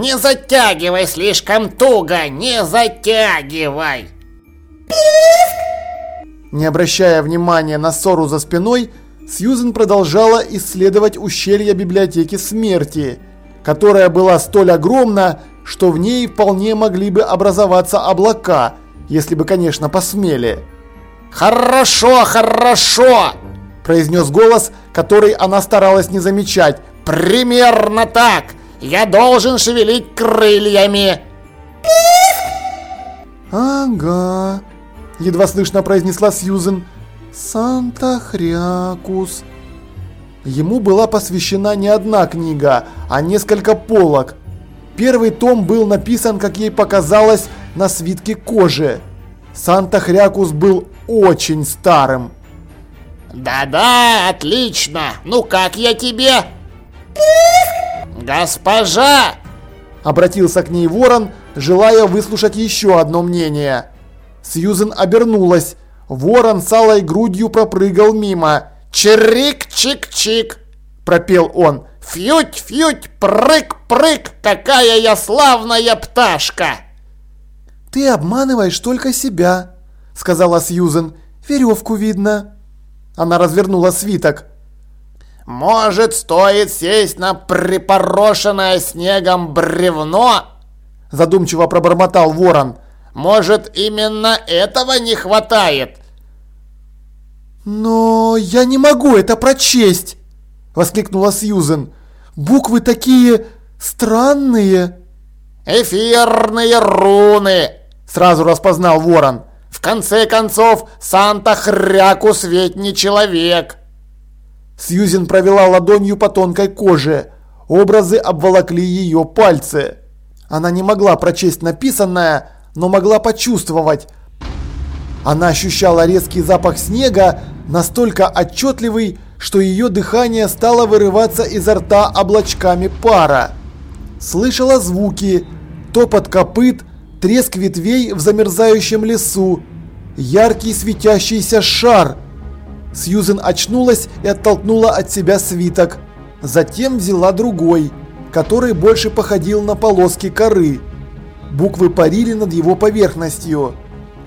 Не затягивай слишком туго, не затягивай. Не обращая внимания на ссору за спиной, Сьюзен продолжала исследовать ущелье библиотеки смерти, которая была столь огромна, что в ней вполне могли бы образоваться облака, если бы, конечно, посмели. «Хорошо, хорошо!» – произнес голос, который она старалась не замечать. «Примерно так! Я должен шевелить крыльями!» «Ага», – едва слышно произнесла Сьюзен. «Санта-Хрякус». Ему была посвящена не одна книга, а несколько полок. Первый том был написан, как ей показалось, на свитке кожи. Санта-Хрякус был очень старым. «Да-да, отлично! Ну как я тебе?» «Госпожа!» Обратился к ней ворон, желая выслушать еще одно мнение. Сьюзен обернулась. Ворон с алой грудью пропрыгал мимо. «Чирик-чик-чик!» – пропел он. «Фьють-фьють, прыг-прыг, какая я славная пташка!» «Ты обманываешь только себя», – сказала Сьюзен. «Веревку видно». Она развернула свиток. «Может, стоит сесть на припорошенное снегом бревно?» Задумчиво пробормотал ворон. «Может, именно этого не хватает?» «Но я не могу это прочесть!» Воскликнула Сьюзен. «Буквы такие странные!» «Эфирные руны!» Сразу распознал ворон. «В конце концов, Санта-Хрякус ведь не человек!» Сьюзен провела ладонью по тонкой коже. Образы обволокли ее пальцы. Она не могла прочесть написанное, но могла почувствовать. Она ощущала резкий запах снега, настолько отчетливый, что ее дыхание стало вырываться изо рта облачками пара. Слышала звуки, топот копыт, треск ветвей в замерзающем лесу, яркий светящийся шар – Сьюзен очнулась и оттолкнула от себя свиток. Затем взяла другой, который больше походил на полоски коры. Буквы парили над его поверхностью.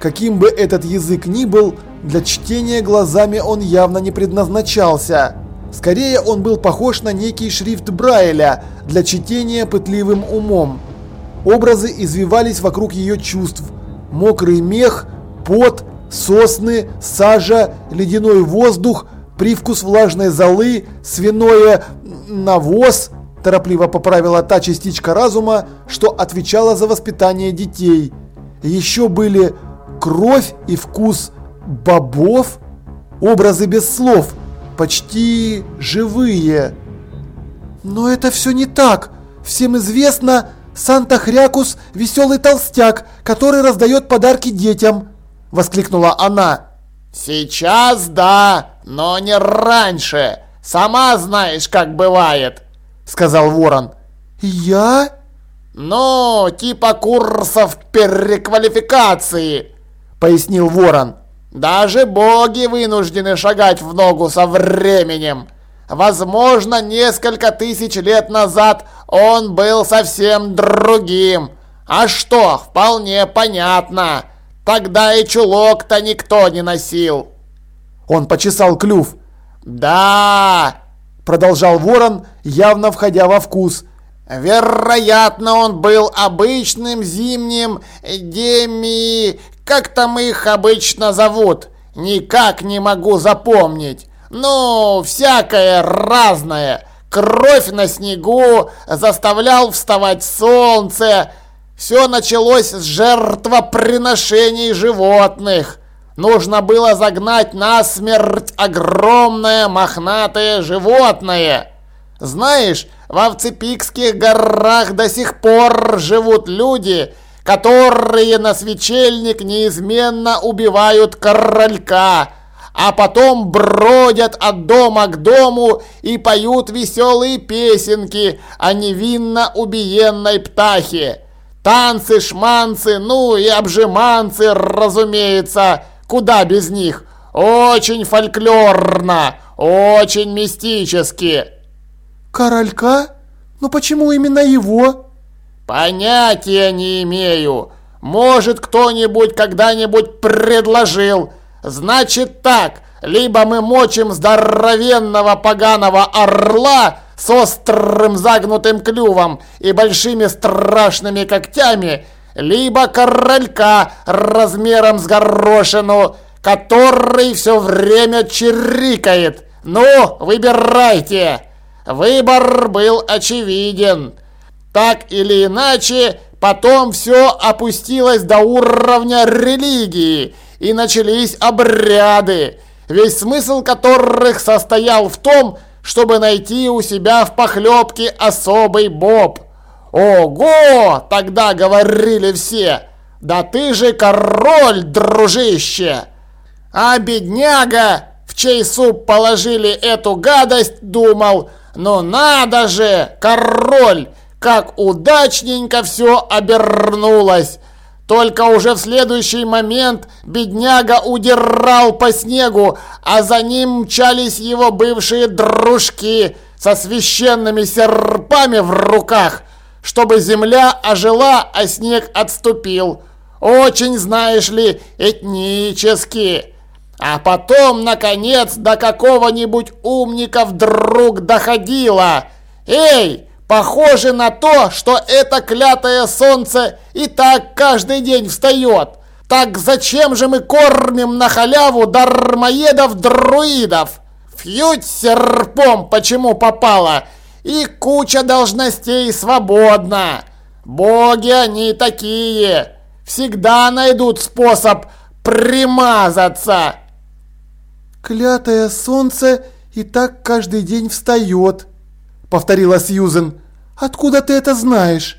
Каким бы этот язык ни был, для чтения глазами он явно не предназначался. Скорее он был похож на некий шрифт Брайля для чтения пытливым умом. Образы извивались вокруг ее чувств. Мокрый мех, пот, сосны, сажа, ледяной воздух, привкус влажной золы, свиное навоз, торопливо поправила та частичка разума, что отвечала за воспитание детей. Еще были кровь и вкус бобов, образы без слов, почти живые. Но это все не так. Всем известно, Санта-Хрякус – веселый толстяк, который раздает подарки детям. – воскликнула она. «Сейчас да, но не раньше. Сама знаешь, как бывает», – сказал Ворон. «Я?» «Ну, типа курсов переквалификации», – пояснил Ворон. «Даже боги вынуждены шагать в ногу со временем. Возможно, несколько тысяч лет назад он был совсем другим. А что, вполне понятно». Тогда и чулок-то никто не носил. Он почесал клюв. Да, продолжал ворон, явно входя во вкус. Вероятно, он был обычным зимним деми... Как там их обычно зовут? Никак не могу запомнить. Ну, всякое разное. Кровь на снегу, заставлял вставать солнце, все началось с жертвоприношений животных. Нужно было загнать на смерть огромное мохнатое животное. Знаешь, в Овцепикских горах до сих пор живут люди, которые на свечельник неизменно убивают королька, а потом бродят от дома к дому и поют веселые песенки о невинно убиенной птахе. Танцы, шманцы, ну и обжиманцы, разумеется, куда без них. Очень фольклорно, очень мистически. Королька? Ну почему именно его? Понятия не имею. Может, кто-нибудь когда-нибудь предложил. Значит так, либо мы мочим здоровенного поганого орла с острым загнутым клювом и большими страшными когтями, либо королька размером с горошину, который все время чирикает. Ну, выбирайте. Выбор был очевиден. Так или иначе, потом все опустилось до уровня религии, и начались обряды, весь смысл которых состоял в том, чтобы найти у себя в похлебке особый боб. «Ого!» – тогда говорили все. «Да ты же король, дружище!» А бедняга, в чей суп положили эту гадость, думал, «Ну надо же, король!» как удачненько все обернулось. Только уже в следующий момент бедняга удирал по снегу, а за ним мчались его бывшие дружки со священными серпами в руках, чтобы земля ожила, а снег отступил. Очень, знаешь ли, этнически. А потом, наконец, до какого-нибудь умника вдруг доходило. «Эй, Похоже на то, что это клятое солнце и так каждый день встает. Так зачем же мы кормим на халяву дармоедов-друидов? Фьють серпом почему попало, и куча должностей свободна. Боги они такие, всегда найдут способ примазаться. Клятое солнце и так каждый день встает, повторила Сьюзен. Откуда ты это знаешь?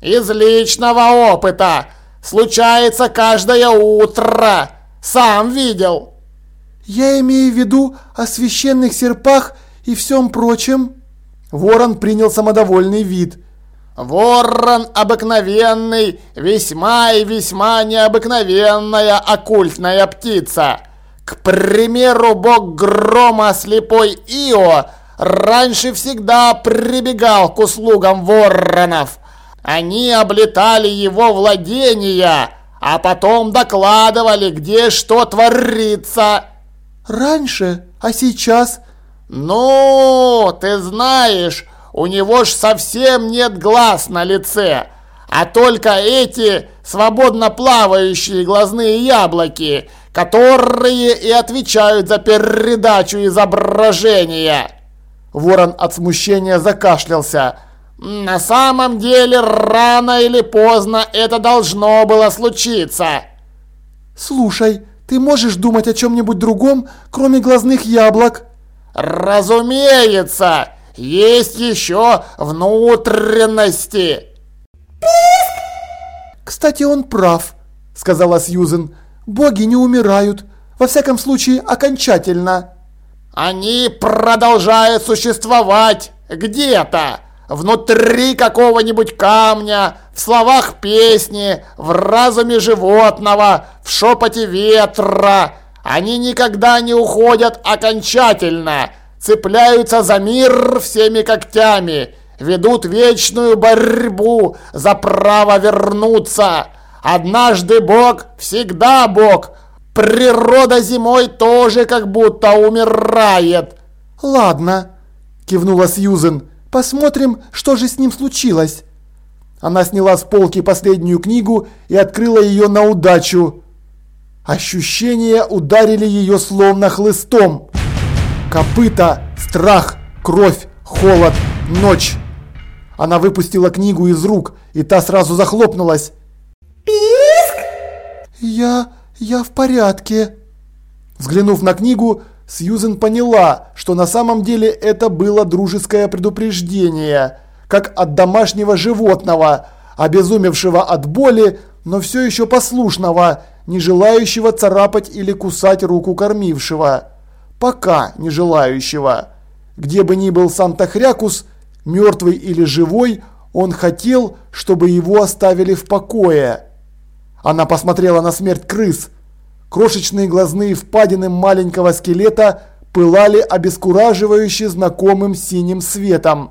Из личного опыта. Случается каждое утро. Сам видел. Я имею в виду о священных серпах и всем прочем. Ворон принял самодовольный вид. Ворон обыкновенный, весьма и весьма необыкновенная оккультная птица. К примеру, бог грома слепой Ио раньше всегда прибегал к услугам воронов. Они облетали его владения, а потом докладывали, где что творится. Раньше, а сейчас? Ну, ты знаешь, у него ж совсем нет глаз на лице, а только эти свободно плавающие глазные яблоки, которые и отвечают за передачу изображения. Ворон от смущения закашлялся. «На самом деле, рано или поздно это должно было случиться!» «Слушай, ты можешь думать о чем-нибудь другом, кроме глазных яблок?» «Разумеется! Есть еще внутренности!» «Кстати, он прав», — сказала Сьюзен. «Боги не умирают, во всяком случае, окончательно». Они продолжают существовать где-то, внутри какого-нибудь камня, в словах песни, в разуме животного, в шепоте ветра. Они никогда не уходят окончательно, цепляются за мир всеми когтями, ведут вечную борьбу за право вернуться. Однажды Бог, всегда Бог – Природа зимой тоже как будто умирает. Ладно, кивнула Сьюзен. Посмотрим, что же с ним случилось. Она сняла с полки последнюю книгу и открыла ее на удачу. Ощущения ударили ее словно хлыстом. Копыта, страх, кровь, холод, ночь. Она выпустила книгу из рук, и та сразу захлопнулась. Писк! Я... «Я в порядке». Взглянув на книгу, Сьюзен поняла, что на самом деле это было дружеское предупреждение, как от домашнего животного, обезумевшего от боли, но все еще послушного, не желающего царапать или кусать руку кормившего. Пока не желающего. Где бы ни был Санта-Хрякус, мертвый или живой, он хотел, чтобы его оставили в покое. Она посмотрела на смерть крыс. Крошечные глазные впадины маленького скелета пылали обескураживающе знакомым синим светом.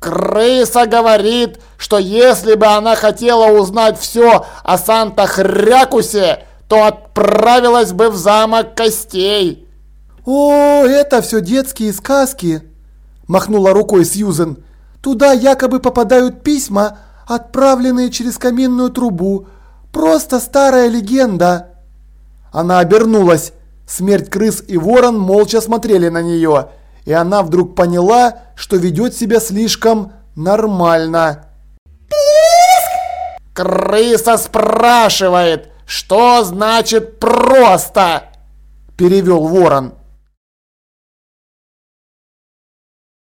Крыса говорит, что если бы она хотела узнать все о Санта-Хрякусе, то отправилась бы в замок костей. «О, это все детские сказки!» – махнула рукой Сьюзен. «Туда якобы попадают письма, отправленные через каминную трубу. Просто старая легенда!» Она обернулась. Смерть крыс и ворон молча смотрели на нее, и она вдруг поняла, что ведет себя слишком нормально. «Писк!» «Крыса спрашивает, что значит «просто»?» – перевел ворон.